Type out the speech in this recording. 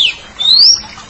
あっ。